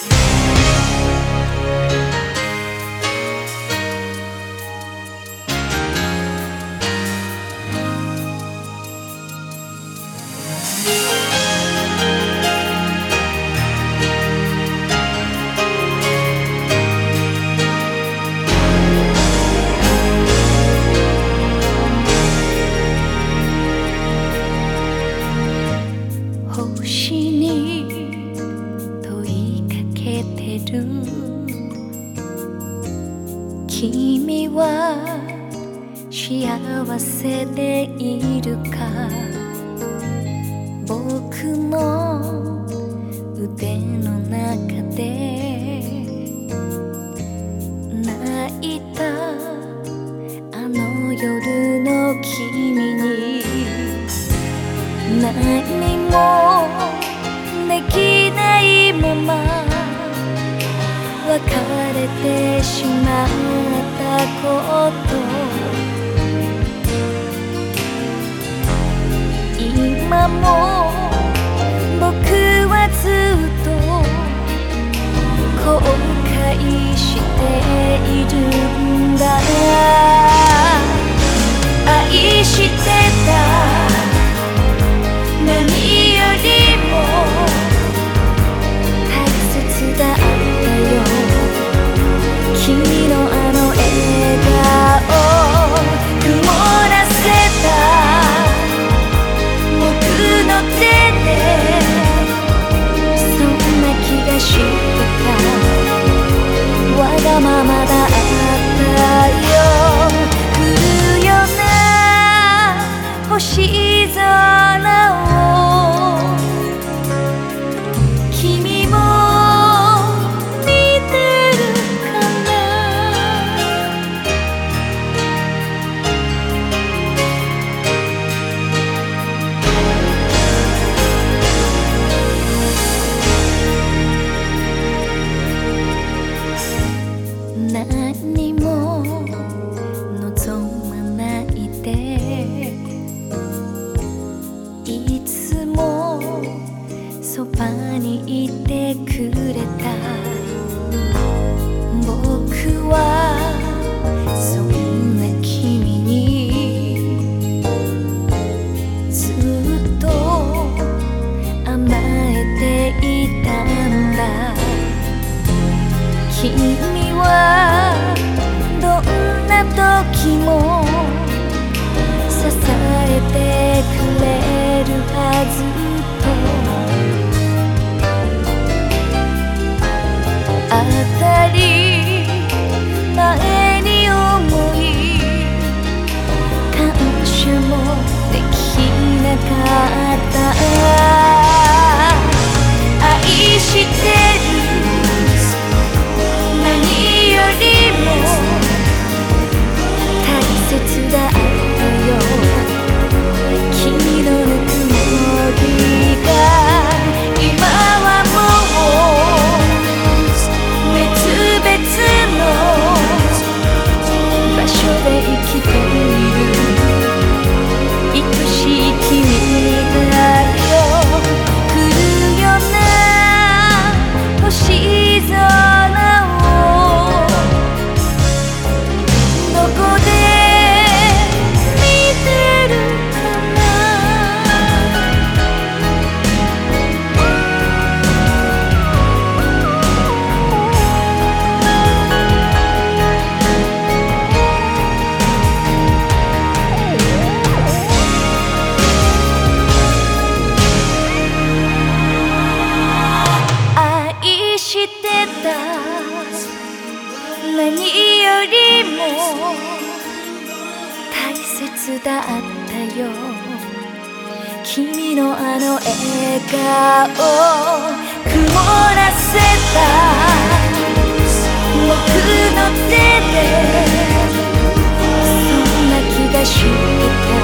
Yeah. は幸せでいるか。僕の腕の中で。泣いたあの夜の君に。泣いた今も僕はずっと後悔しているんだ何よりも大切だったよ。君のあの笑顔曇らせた。僕の手でそんな気がして